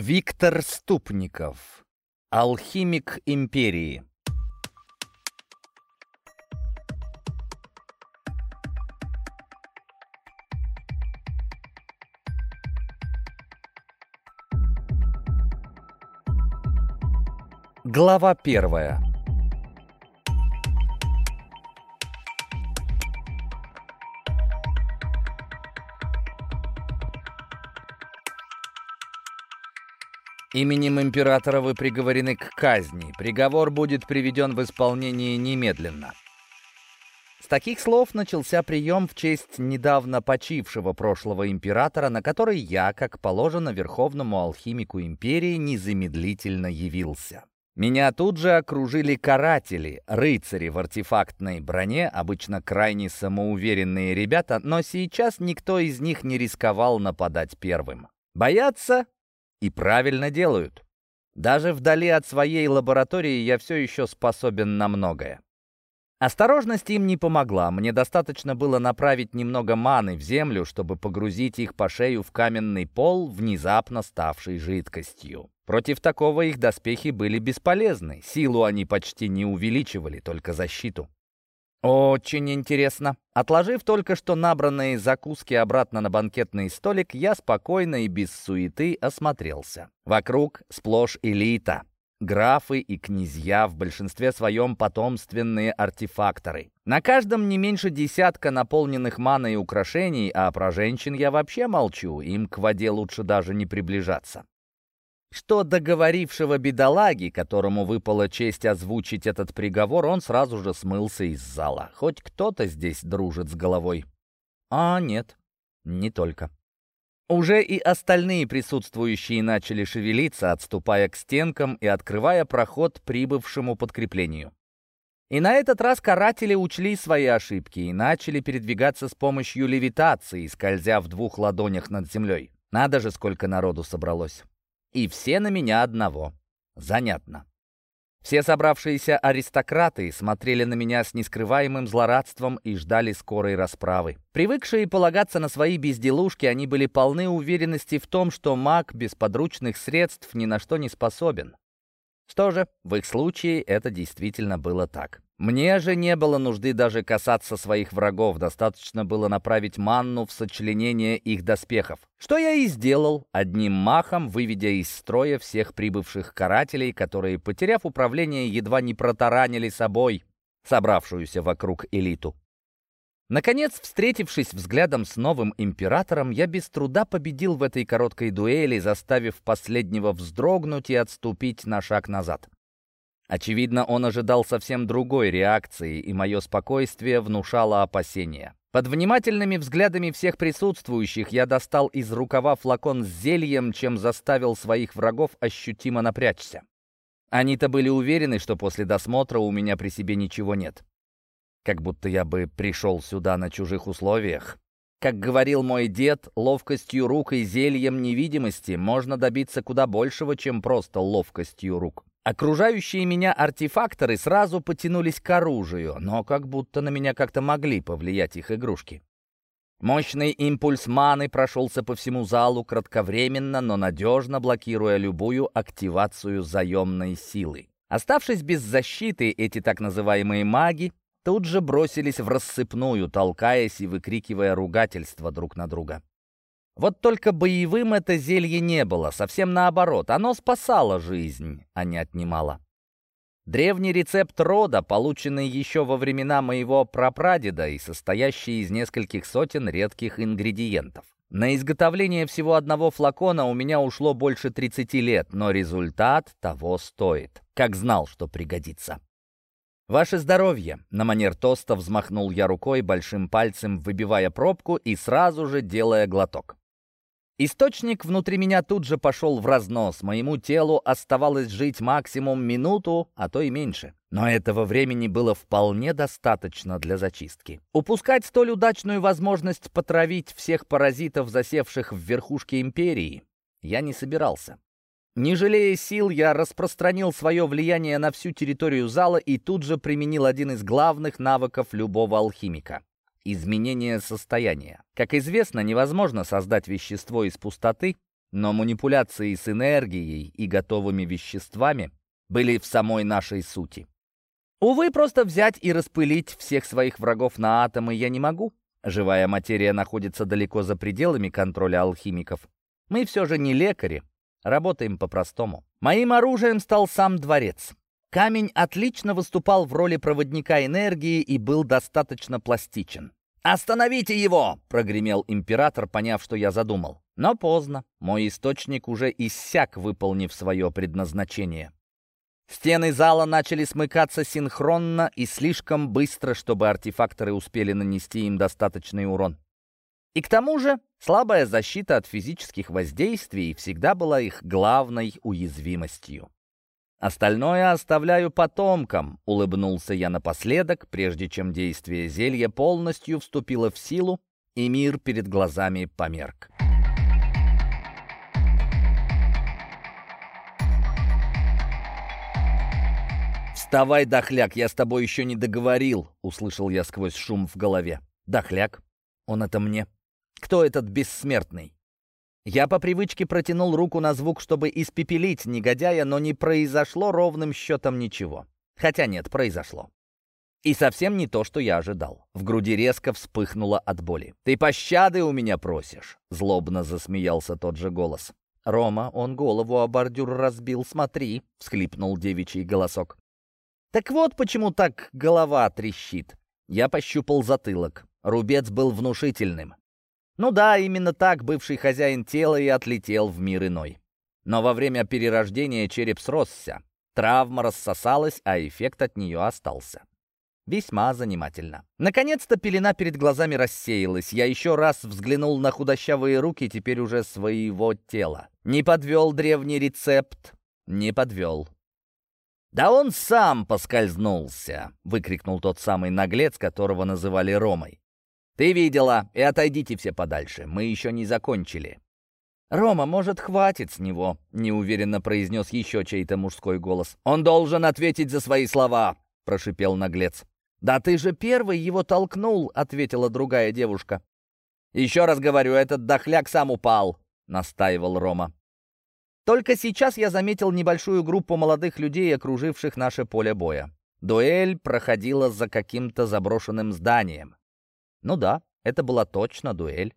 Виктор Ступников. Алхимик империи. Глава первая. Именем императора вы приговорены к казни. Приговор будет приведен в исполнение немедленно. С таких слов начался прием в честь недавно почившего прошлого императора, на который я, как положено верховному алхимику империи, незамедлительно явился. Меня тут же окружили каратели, рыцари в артефактной броне, обычно крайне самоуверенные ребята, но сейчас никто из них не рисковал нападать первым. Боятся и правильно делают. Даже вдали от своей лаборатории я все еще способен на многое. Осторожность им не помогла. Мне достаточно было направить немного маны в землю, чтобы погрузить их по шею в каменный пол, внезапно ставший жидкостью. Против такого их доспехи были бесполезны. Силу они почти не увеличивали, только защиту. Очень интересно. Отложив только что набранные закуски обратно на банкетный столик, я спокойно и без суеты осмотрелся. Вокруг сплошь элита. Графы и князья, в большинстве своем потомственные артефакторы. На каждом не меньше десятка наполненных маной украшений, а про женщин я вообще молчу, им к воде лучше даже не приближаться что договорившего бедолаги, которому выпала честь озвучить этот приговор, он сразу же смылся из зала. Хоть кто-то здесь дружит с головой. А нет, не только. Уже и остальные присутствующие начали шевелиться, отступая к стенкам и открывая проход прибывшему подкреплению. И на этот раз каратели учли свои ошибки и начали передвигаться с помощью левитации, скользя в двух ладонях над землей. Надо же, сколько народу собралось. И все на меня одного. Занятно. Все собравшиеся аристократы смотрели на меня с нескрываемым злорадством и ждали скорой расправы. Привыкшие полагаться на свои безделушки, они были полны уверенности в том, что маг без подручных средств ни на что не способен. Что же, в их случае это действительно было так. Мне же не было нужды даже касаться своих врагов, достаточно было направить манну в сочленение их доспехов. Что я и сделал, одним махом выведя из строя всех прибывших карателей, которые, потеряв управление, едва не протаранили собой собравшуюся вокруг элиту. Наконец, встретившись взглядом с новым императором, я без труда победил в этой короткой дуэли, заставив последнего вздрогнуть и отступить на шаг назад. Очевидно, он ожидал совсем другой реакции, и мое спокойствие внушало опасения. Под внимательными взглядами всех присутствующих я достал из рукава флакон с зельем, чем заставил своих врагов ощутимо напрячься. Они-то были уверены, что после досмотра у меня при себе ничего нет. Как будто я бы пришел сюда на чужих условиях. Как говорил мой дед, ловкостью рук и зельем невидимости можно добиться куда большего, чем просто ловкостью рук. Окружающие меня артефакторы сразу потянулись к оружию, но как будто на меня как-то могли повлиять их игрушки. Мощный импульс маны прошелся по всему залу кратковременно, но надежно блокируя любую активацию заемной силы. Оставшись без защиты, эти так называемые маги тут же бросились в рассыпную, толкаясь и выкрикивая ругательства друг на друга. Вот только боевым это зелье не было, совсем наоборот. Оно спасало жизнь, а не отнимало. Древний рецепт рода, полученный еще во времена моего прапрадеда и состоящий из нескольких сотен редких ингредиентов. На изготовление всего одного флакона у меня ушло больше 30 лет, но результат того стоит. Как знал, что пригодится. «Ваше здоровье!» — на манер тоста взмахнул я рукой, большим пальцем выбивая пробку и сразу же делая глоток. Источник внутри меня тут же пошел в разнос. Моему телу оставалось жить максимум минуту, а то и меньше. Но этого времени было вполне достаточно для зачистки. Упускать столь удачную возможность потравить всех паразитов, засевших в верхушке империи, я не собирался. Не жалея сил, я распространил свое влияние на всю территорию зала и тут же применил один из главных навыков любого алхимика изменение состояния. Как известно, невозможно создать вещество из пустоты, но манипуляции с энергией и готовыми веществами были в самой нашей сути. Увы, просто взять и распылить всех своих врагов на атомы я не могу. Живая материя находится далеко за пределами контроля алхимиков. Мы все же не лекари, работаем по-простому. Моим оружием стал сам дворец. Камень отлично выступал в роли проводника энергии и был достаточно пластичен. «Остановите его!» — прогремел император, поняв, что я задумал. Но поздно. Мой источник уже иссяк, выполнив свое предназначение. Стены зала начали смыкаться синхронно и слишком быстро, чтобы артефакторы успели нанести им достаточный урон. И к тому же слабая защита от физических воздействий всегда была их главной уязвимостью. «Остальное оставляю потомкам», — улыбнулся я напоследок, прежде чем действие зелья полностью вступило в силу, и мир перед глазами померк. «Вставай, дохляк, я с тобой еще не договорил», — услышал я сквозь шум в голове. «Дохляк? Он это мне? Кто этот бессмертный?» Я по привычке протянул руку на звук, чтобы испепелить негодяя, но не произошло ровным счетом ничего. Хотя нет, произошло. И совсем не то, что я ожидал. В груди резко вспыхнуло от боли. «Ты пощады у меня просишь?» Злобно засмеялся тот же голос. «Рома, он голову о бордюр разбил, смотри!» — всхлипнул девичий голосок. «Так вот почему так голова трещит». Я пощупал затылок. Рубец был внушительным. Ну да, именно так бывший хозяин тела и отлетел в мир иной. Но во время перерождения череп сросся, травма рассосалась, а эффект от нее остался. Весьма занимательно. Наконец-то пелена перед глазами рассеялась. Я еще раз взглянул на худощавые руки теперь уже своего тела. Не подвел древний рецепт, не подвел. «Да он сам поскользнулся!» — выкрикнул тот самый наглец, которого называли Ромой. «Ты видела, и отойдите все подальше, мы еще не закончили». «Рома, может, хватит с него?» — неуверенно произнес еще чей-то мужской голос. «Он должен ответить за свои слова!» — прошипел наглец. «Да ты же первый его толкнул!» — ответила другая девушка. «Еще раз говорю, этот дохляк сам упал!» — настаивал Рома. Только сейчас я заметил небольшую группу молодых людей, окруживших наше поле боя. Дуэль проходила за каким-то заброшенным зданием. Ну да, это была точно дуэль.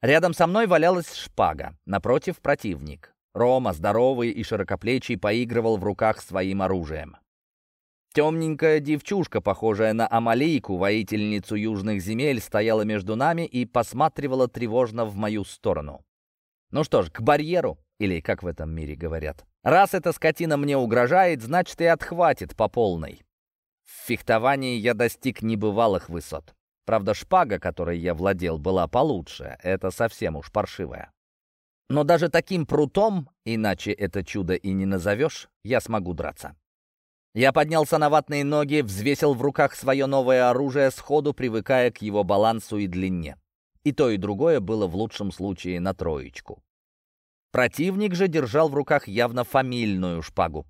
Рядом со мной валялась шпага, напротив противник. Рома, здоровый и широкоплечий, поигрывал в руках своим оружием. Темненькая девчушка, похожая на Амалийку, воительницу южных земель, стояла между нами и посматривала тревожно в мою сторону. Ну что ж, к барьеру, или как в этом мире говорят. Раз эта скотина мне угрожает, значит и отхватит по полной. В фехтовании я достиг небывалых высот. Правда, шпага, которой я владел, была получше. Это совсем уж паршивая. Но даже таким прутом, иначе это чудо и не назовешь, я смогу драться. Я поднялся на ватные ноги, взвесил в руках свое новое оружие, сходу привыкая к его балансу и длине. И то, и другое было в лучшем случае на троечку. Противник же держал в руках явно фамильную шпагу.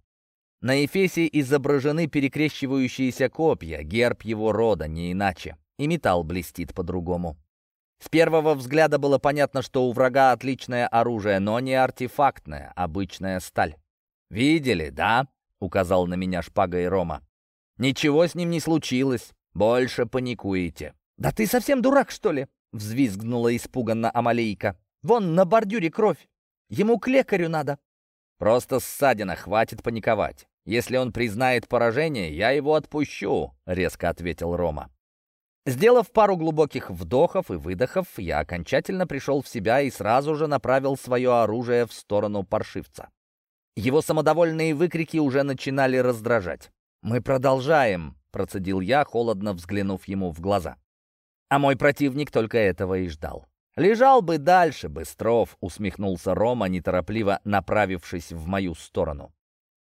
На эфесе изображены перекрещивающиеся копья, герб его рода, не иначе и металл блестит по-другому. С первого взгляда было понятно, что у врага отличное оружие, но не артефактное, обычная сталь. «Видели, да?» — указал на меня шпагой Рома. «Ничего с ним не случилось. Больше паникуете». «Да ты совсем дурак, что ли?» — взвизгнула испуганно Амалейка. «Вон на бордюре кровь. Ему к лекарю надо». «Просто ссадина, хватит паниковать. Если он признает поражение, я его отпущу», — резко ответил Рома. Сделав пару глубоких вдохов и выдохов, я окончательно пришел в себя и сразу же направил свое оружие в сторону паршивца. Его самодовольные выкрики уже начинали раздражать. «Мы продолжаем», — процедил я, холодно взглянув ему в глаза. А мой противник только этого и ждал. «Лежал бы дальше, Быстров», — усмехнулся Рома, неторопливо направившись в мою сторону.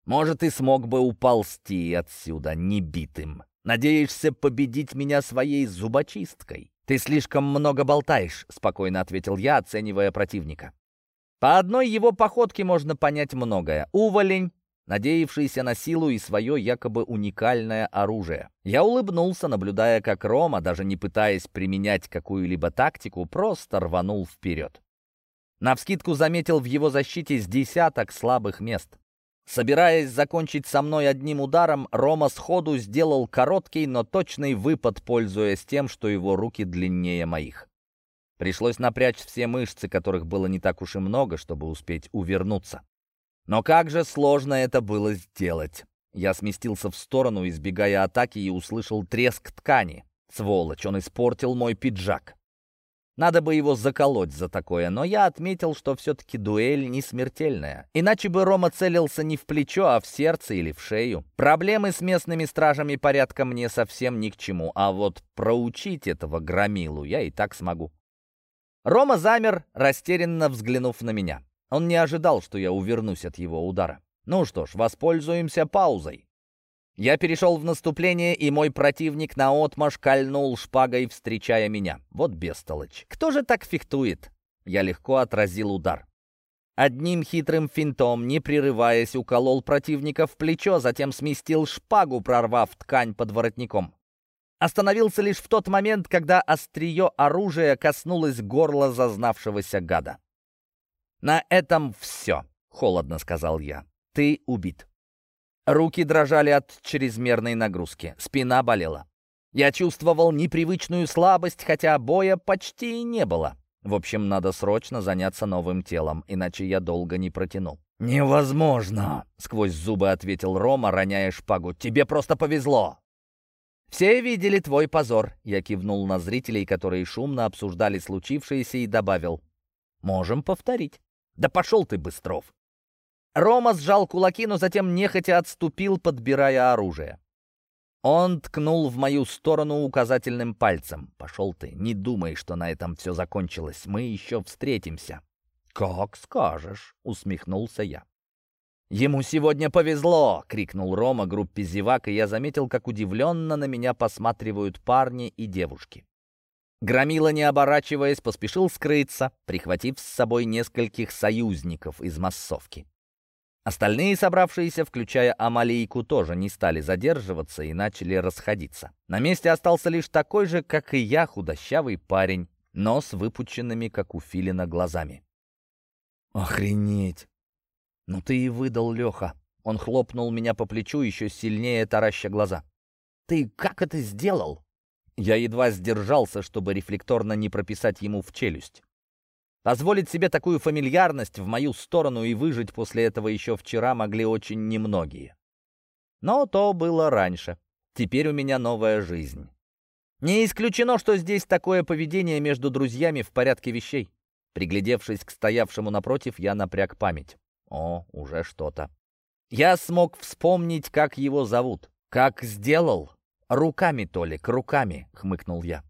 «Может, и смог бы уползти отсюда небитым». Надеешься победить меня своей зубочисткой?» «Ты слишком много болтаешь», — спокойно ответил я, оценивая противника. По одной его походке можно понять многое. Уволень, надеявшийся на силу и свое якобы уникальное оружие. Я улыбнулся, наблюдая, как Рома, даже не пытаясь применять какую-либо тактику, просто рванул вперед. Навскидку заметил в его защите с десяток слабых мест. Собираясь закончить со мной одним ударом, Рома сходу сделал короткий, но точный выпад, пользуясь тем, что его руки длиннее моих. Пришлось напрячь все мышцы, которых было не так уж и много, чтобы успеть увернуться. Но как же сложно это было сделать. Я сместился в сторону, избегая атаки, и услышал треск ткани. Сволочь, он испортил мой пиджак. Надо бы его заколоть за такое, но я отметил, что все-таки дуэль не смертельная. Иначе бы Рома целился не в плечо, а в сердце или в шею. Проблемы с местными стражами порядка мне совсем ни к чему, а вот проучить этого громилу я и так смогу. Рома замер, растерянно взглянув на меня. Он не ожидал, что я увернусь от его удара. Ну что ж, воспользуемся паузой. Я перешел в наступление, и мой противник наотмашь кольнул шпагой, встречая меня. Вот бестолочь. Кто же так фехтует? Я легко отразил удар. Одним хитрым финтом, не прерываясь, уколол противника в плечо, затем сместил шпагу, прорвав ткань под воротником. Остановился лишь в тот момент, когда острие оружия коснулось горла зазнавшегося гада. «На этом все», — холодно сказал я. «Ты убит». Руки дрожали от чрезмерной нагрузки, спина болела. Я чувствовал непривычную слабость, хотя боя почти и не было. В общем, надо срочно заняться новым телом, иначе я долго не протяну. «Невозможно!» — сквозь зубы ответил Рома, роняя шпагу. «Тебе просто повезло!» «Все видели твой позор», — я кивнул на зрителей, которые шумно обсуждали случившееся, и добавил. «Можем повторить». «Да пошел ты, Быстров!» Рома сжал кулаки, но затем нехотя отступил, подбирая оружие. Он ткнул в мою сторону указательным пальцем. «Пошел ты, не думай, что на этом все закончилось. Мы еще встретимся». «Как скажешь», — усмехнулся я. «Ему сегодня повезло!» — крикнул Рома группе зевак, и я заметил, как удивленно на меня посматривают парни и девушки. Громила, не оборачиваясь, поспешил скрыться, прихватив с собой нескольких союзников из массовки. Остальные собравшиеся, включая Амалийку, тоже не стали задерживаться и начали расходиться. На месте остался лишь такой же, как и я, худощавый парень, но с выпученными, как у филина, глазами. «Охренеть! Ну ты и выдал, Леха!» Он хлопнул меня по плечу, еще сильнее тараща глаза. «Ты как это сделал?» Я едва сдержался, чтобы рефлекторно не прописать ему в челюсть. Позволить себе такую фамильярность в мою сторону и выжить после этого еще вчера могли очень немногие. Но то было раньше. Теперь у меня новая жизнь. Не исключено, что здесь такое поведение между друзьями в порядке вещей. Приглядевшись к стоявшему напротив, я напряг память. О, уже что-то. Я смог вспомнить, как его зовут. Как сделал? Руками, Толик, руками, хмыкнул я.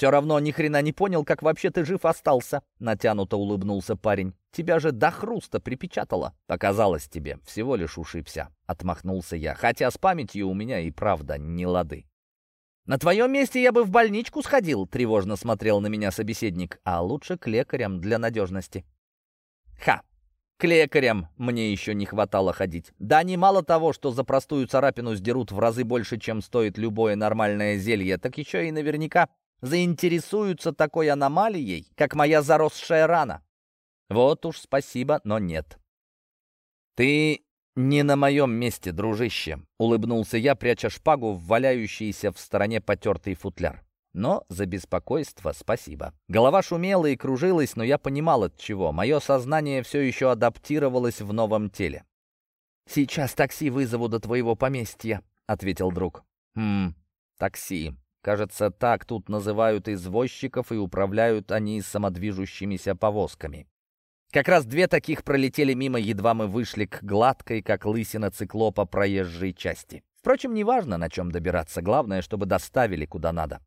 «Все равно ни хрена не понял, как вообще ты жив остался», — натянуто улыбнулся парень. «Тебя же до хруста припечатало». «Показалось тебе, всего лишь ушибся», — отмахнулся я, хотя с памятью у меня и правда не лады. «На твоем месте я бы в больничку сходил», — тревожно смотрел на меня собеседник, «а лучше к лекарям для надежности». «Ха! К лекарям мне еще не хватало ходить. Да не мало того, что за простую царапину сдерут в разы больше, чем стоит любое нормальное зелье, так еще и наверняка заинтересуются такой аномалией, как моя заросшая рана. Вот уж спасибо, но нет. «Ты не на моем месте, дружище», — улыбнулся я, пряча шпагу в валяющийся в стороне потертый футляр. Но за беспокойство спасибо. Голова шумела и кружилась, но я понимал от чего. Мое сознание все еще адаптировалось в новом теле. «Сейчас такси вызову до твоего поместья», — ответил друг. «Хм, такси. Кажется, так тут называют извозчиков, и управляют они самодвижущимися повозками. Как раз две таких пролетели мимо, едва мы вышли к гладкой, как лысина циклопа, проезжей части. Впрочем, неважно, на чем добираться, главное, чтобы доставили куда надо.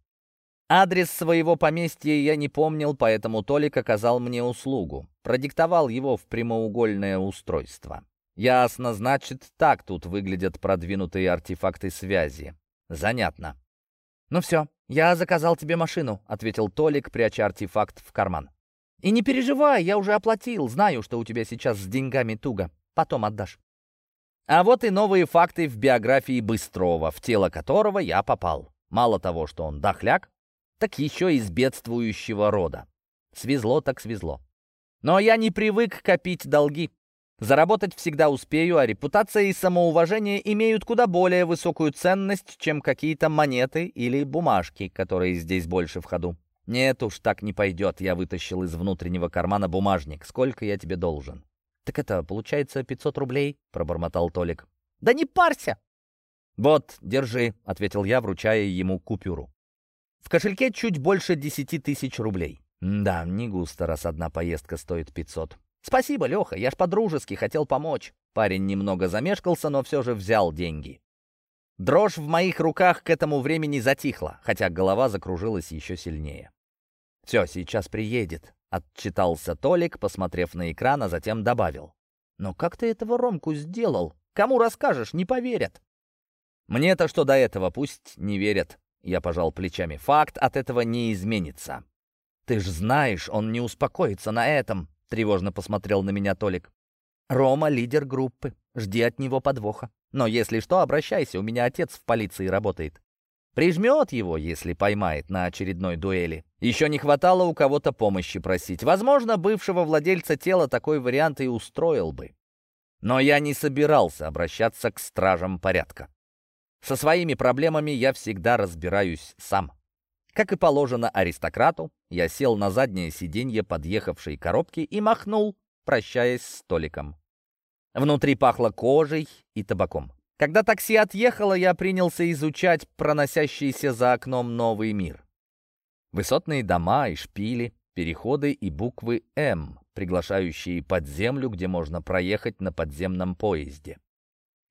Адрес своего поместья я не помнил, поэтому Толик оказал мне услугу. Продиктовал его в прямоугольное устройство. Ясно, значит, так тут выглядят продвинутые артефакты связи. Занятно. «Ну все, я заказал тебе машину», — ответил Толик, пряча артефакт в карман. «И не переживай, я уже оплатил, знаю, что у тебя сейчас с деньгами туго. Потом отдашь». А вот и новые факты в биографии Быстрова, в тело которого я попал. Мало того, что он дохляк, так еще из бедствующего рода. Свезло так свезло. Но я не привык копить долги. Заработать всегда успею, а репутация и самоуважение имеют куда более высокую ценность, чем какие-то монеты или бумажки, которые здесь больше в ходу. «Нет уж, так не пойдет», — я вытащил из внутреннего кармана бумажник. «Сколько я тебе должен?» «Так это, получается, 500 рублей?» — пробормотал Толик. «Да не парься!» «Вот, держи», — ответил я, вручая ему купюру. В кошельке чуть больше 10 тысяч рублей. Да, не густо, раз одна поездка стоит 500. «Спасибо, Леха, я ж по-дружески хотел помочь». Парень немного замешкался, но все же взял деньги. Дрожь в моих руках к этому времени затихла, хотя голова закружилась еще сильнее. «Все, сейчас приедет», — отчитался Толик, посмотрев на экран, а затем добавил. «Но как ты этого Ромку сделал? Кому расскажешь, не поверят». «Мне-то что до этого, пусть не верят», — я пожал плечами. «Факт от этого не изменится». «Ты ж знаешь, он не успокоится на этом», — тревожно посмотрел на меня Толик. «Рома — лидер группы. Жди от него подвоха. Но если что, обращайся, у меня отец в полиции работает. Прижмет его, если поймает на очередной дуэли. Еще не хватало у кого-то помощи просить. Возможно, бывшего владельца тела такой вариант и устроил бы. Но я не собирался обращаться к стражам порядка. Со своими проблемами я всегда разбираюсь сам. Как и положено аристократу, я сел на заднее сиденье подъехавшей коробки и махнул, прощаясь с столиком. Внутри пахло кожей и табаком. Когда такси отъехало, я принялся изучать проносящийся за окном новый мир. Высотные дома и шпили, переходы и буквы «М», приглашающие под землю, где можно проехать на подземном поезде.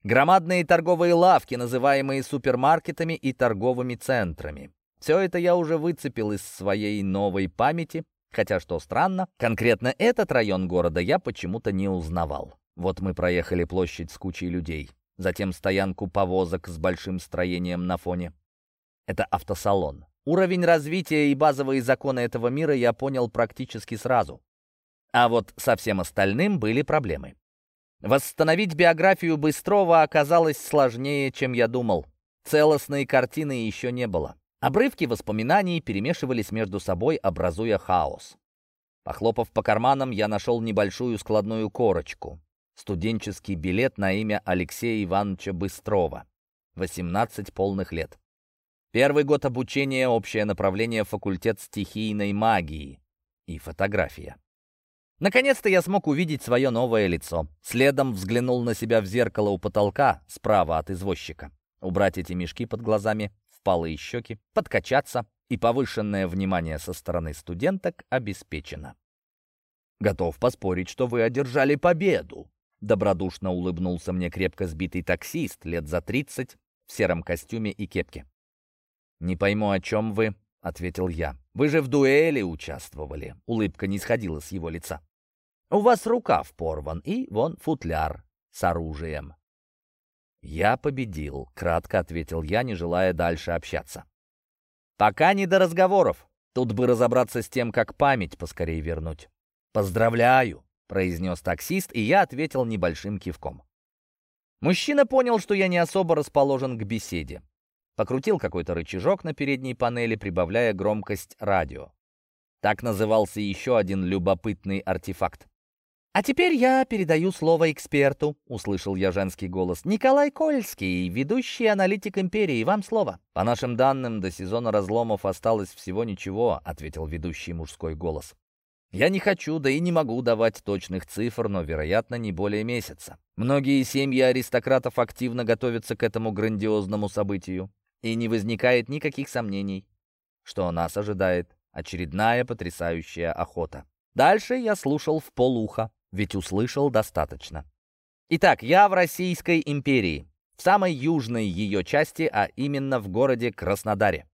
Громадные торговые лавки, называемые супермаркетами и торговыми центрами. Все это я уже выцепил из своей новой памяти, хотя, что странно, конкретно этот район города я почему-то не узнавал. Вот мы проехали площадь с кучей людей, затем стоянку повозок с большим строением на фоне. Это автосалон. Уровень развития и базовые законы этого мира я понял практически сразу. А вот со всем остальным были проблемы. Восстановить биографию Быстрова оказалось сложнее, чем я думал. Целостной картины еще не было. Обрывки воспоминаний перемешивались между собой, образуя хаос. Похлопав по карманам, я нашел небольшую складную корочку. Студенческий билет на имя Алексея Ивановича Быстрова. 18 полных лет. Первый год обучения, общее направление факультет стихийной магии и фотография. Наконец-то я смог увидеть свое новое лицо. Следом взглянул на себя в зеркало у потолка, справа от извозчика. Убрать эти мешки под глазами, впалые щеки, подкачаться, и повышенное внимание со стороны студенток обеспечено. «Готов поспорить, что вы одержали победу», Добродушно улыбнулся мне крепко сбитый таксист, лет за тридцать, в сером костюме и кепке. «Не пойму, о чем вы», — ответил я. «Вы же в дуэли участвовали». Улыбка не сходила с его лица. У вас рукав порван, и вон футляр с оружием». «Я победил», — кратко ответил я, не желая дальше общаться. «Пока не до разговоров. Тут бы разобраться с тем, как память поскорее вернуть. Поздравляю», — произнес таксист, и я ответил небольшим кивком. Мужчина понял, что я не особо расположен к беседе. Покрутил какой-то рычажок на передней панели, прибавляя громкость радио. Так назывался еще один любопытный артефакт. «А теперь я передаю слово эксперту», — услышал я женский голос. «Николай Кольский, ведущий аналитик империи, вам слово». «По нашим данным, до сезона разломов осталось всего ничего», — ответил ведущий мужской голос. «Я не хочу, да и не могу давать точных цифр, но, вероятно, не более месяца. Многие семьи аристократов активно готовятся к этому грандиозному событию, и не возникает никаких сомнений, что нас ожидает очередная потрясающая охота». Дальше я слушал в полуха ведь услышал достаточно. Итак, я в Российской империи, в самой южной ее части, а именно в городе Краснодаре.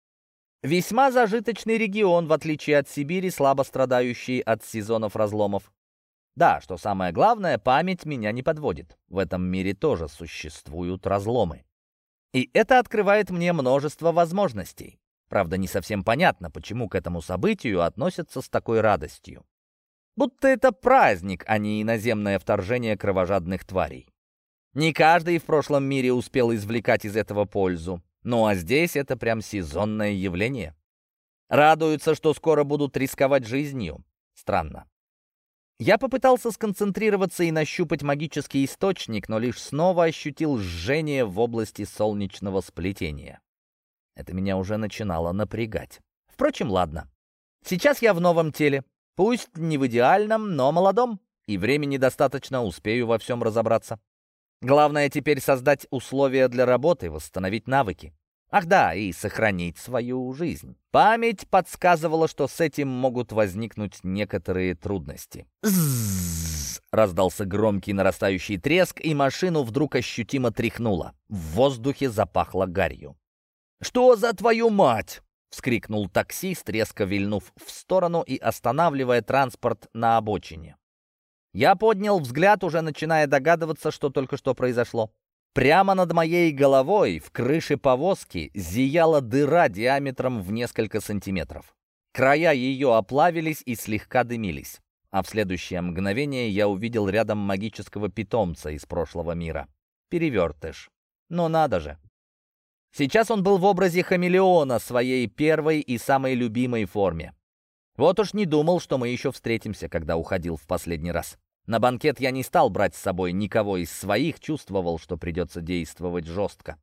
Весьма зажиточный регион, в отличие от Сибири, слабо страдающий от сезонов разломов. Да, что самое главное, память меня не подводит. В этом мире тоже существуют разломы. И это открывает мне множество возможностей. Правда, не совсем понятно, почему к этому событию относятся с такой радостью. Будто это праздник, а не иноземное вторжение кровожадных тварей. Не каждый в прошлом мире успел извлекать из этого пользу. Ну а здесь это прям сезонное явление. Радуются, что скоро будут рисковать жизнью. Странно. Я попытался сконцентрироваться и нащупать магический источник, но лишь снова ощутил жжение в области солнечного сплетения. Это меня уже начинало напрягать. Впрочем, ладно. Сейчас я в новом теле. Пусть не в идеальном, но молодом. И времени достаточно, успею во всем разобраться. Главное теперь создать условия для работы, восстановить навыки. Ах да, и сохранить свою жизнь. Память подсказывала, что с этим могут возникнуть некоторые трудности. Раздался громкий нарастающий треск, и машину вдруг ощутимо тряхнуло. В воздухе запахло гарью. «Что за твою мать?» — вскрикнул таксист, резко вильнув в сторону и останавливая транспорт на обочине. Я поднял взгляд, уже начиная догадываться, что только что произошло. Прямо над моей головой в крыше повозки зияла дыра диаметром в несколько сантиметров. Края ее оплавились и слегка дымились. А в следующее мгновение я увидел рядом магического питомца из прошлого мира. Перевертыш. Но надо же. Сейчас он был в образе хамелеона своей первой и самой любимой форме. Вот уж не думал, что мы еще встретимся, когда уходил в последний раз. На банкет я не стал брать с собой никого из своих, чувствовал, что придется действовать жестко.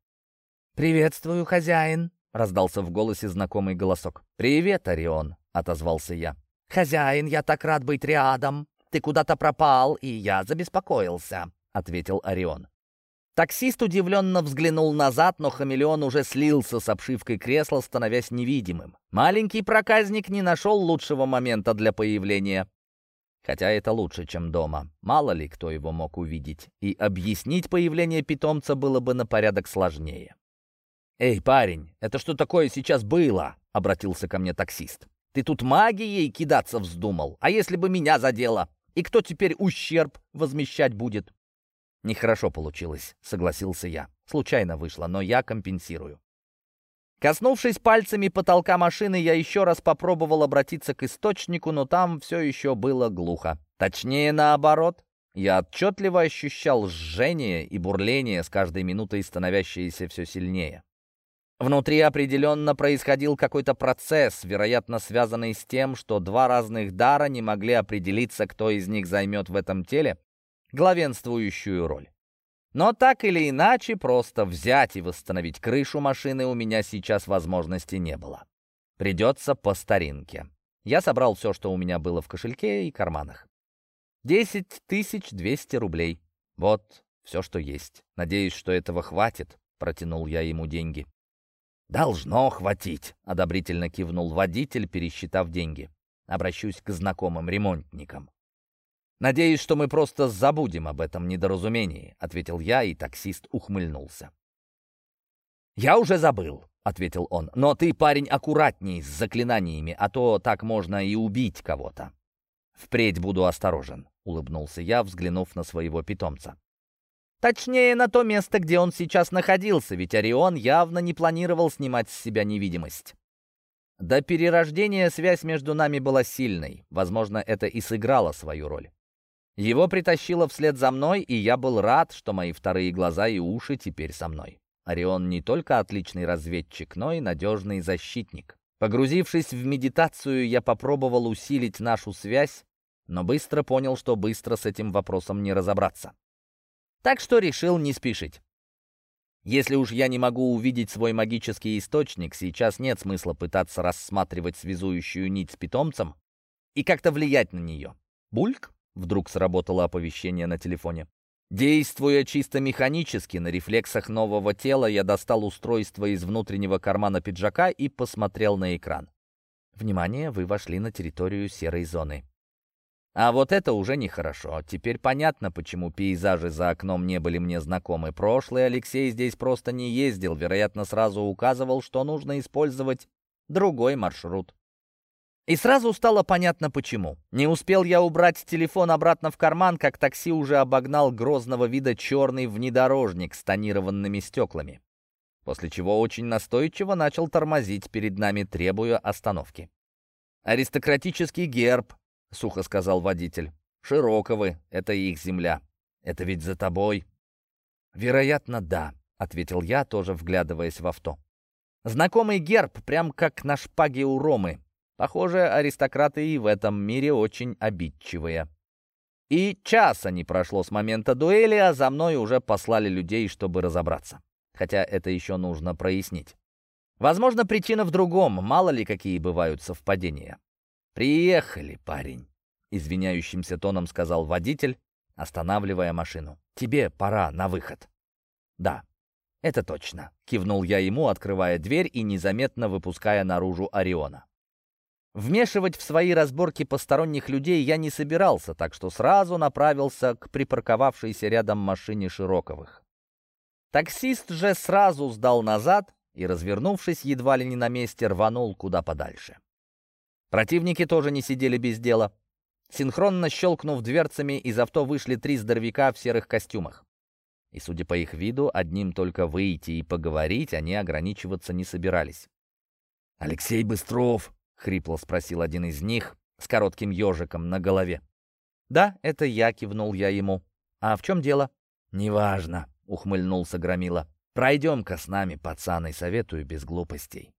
«Приветствую, хозяин!» — раздался в голосе знакомый голосок. «Привет, Орион!» — отозвался я. «Хозяин, я так рад быть рядом! Ты куда-то пропал, и я забеспокоился!» — ответил Орион. Таксист удивленно взглянул назад, но хамелеон уже слился с обшивкой кресла, становясь невидимым. Маленький проказник не нашел лучшего момента для появления. Хотя это лучше, чем дома. Мало ли кто его мог увидеть. И объяснить появление питомца было бы на порядок сложнее. «Эй, парень, это что такое сейчас было?» — обратился ко мне таксист. «Ты тут магией кидаться вздумал? А если бы меня задело? И кто теперь ущерб возмещать будет?» «Нехорошо получилось», — согласился я. «Случайно вышло, но я компенсирую». Коснувшись пальцами потолка машины, я еще раз попробовал обратиться к источнику, но там все еще было глухо. Точнее, наоборот. Я отчетливо ощущал жжение и бурление с каждой минутой становящееся все сильнее. Внутри определенно происходил какой-то процесс, вероятно, связанный с тем, что два разных дара не могли определиться, кто из них займет в этом теле главенствующую роль. Но так или иначе, просто взять и восстановить крышу машины у меня сейчас возможности не было. Придется по старинке. Я собрал все, что у меня было в кошельке и карманах. 10 200 рублей. Вот все, что есть. Надеюсь, что этого хватит, протянул я ему деньги. «Должно хватить», — одобрительно кивнул водитель, пересчитав деньги. «Обращусь к знакомым ремонтникам». «Надеюсь, что мы просто забудем об этом недоразумении», — ответил я, и таксист ухмыльнулся. «Я уже забыл», — ответил он, — «но ты, парень, аккуратней с заклинаниями, а то так можно и убить кого-то». «Впредь буду осторожен», — улыбнулся я, взглянув на своего питомца. Точнее, на то место, где он сейчас находился, ведь Орион явно не планировал снимать с себя невидимость. До перерождения связь между нами была сильной, возможно, это и сыграло свою роль. Его притащило вслед за мной, и я был рад, что мои вторые глаза и уши теперь со мной. Орион не только отличный разведчик, но и надежный защитник. Погрузившись в медитацию, я попробовал усилить нашу связь, но быстро понял, что быстро с этим вопросом не разобраться. Так что решил не спешить. Если уж я не могу увидеть свой магический источник, сейчас нет смысла пытаться рассматривать связующую нить с питомцем и как-то влиять на нее. Бульк? Вдруг сработало оповещение на телефоне. Действуя чисто механически, на рефлексах нового тела, я достал устройство из внутреннего кармана пиджака и посмотрел на экран. Внимание, вы вошли на территорию серой зоны. А вот это уже нехорошо. Теперь понятно, почему пейзажи за окном не были мне знакомы. Прошлый Алексей здесь просто не ездил, вероятно, сразу указывал, что нужно использовать другой маршрут. И сразу стало понятно почему. Не успел я убрать телефон обратно в карман, как такси уже обогнал грозного вида черный внедорожник с тонированными стеклами. После чего очень настойчиво начал тормозить перед нами, требуя остановки. «Аристократический герб», — сухо сказал водитель. «Широковы, это их земля. Это ведь за тобой». «Вероятно, да», — ответил я, тоже вглядываясь в авто. «Знакомый герб, прям как на шпаге у Ромы, Похоже, аристократы и в этом мире очень обидчивые. И часа не прошло с момента дуэли, а за мной уже послали людей, чтобы разобраться. Хотя это еще нужно прояснить. Возможно, причина в другом, мало ли какие бывают совпадения. «Приехали, парень», — извиняющимся тоном сказал водитель, останавливая машину. «Тебе пора на выход». «Да, это точно», — кивнул я ему, открывая дверь и незаметно выпуская наружу Ориона. Вмешивать в свои разборки посторонних людей я не собирался, так что сразу направился к припарковавшейся рядом машине Широковых. Таксист же сразу сдал назад и, развернувшись едва ли не на месте, рванул куда подальше. Противники тоже не сидели без дела. Синхронно щелкнув дверцами, из авто вышли три здоровяка в серых костюмах. И, судя по их виду, одним только выйти и поговорить они ограничиваться не собирались. «Алексей Быстров!» — хрипло спросил один из них с коротким ежиком на голове. «Да, это я», — кивнул я ему. «А в чем дело?» «Неважно», — ухмыльнулся Громила. «Пройдем-ка с нами, пацаны, советую без глупостей».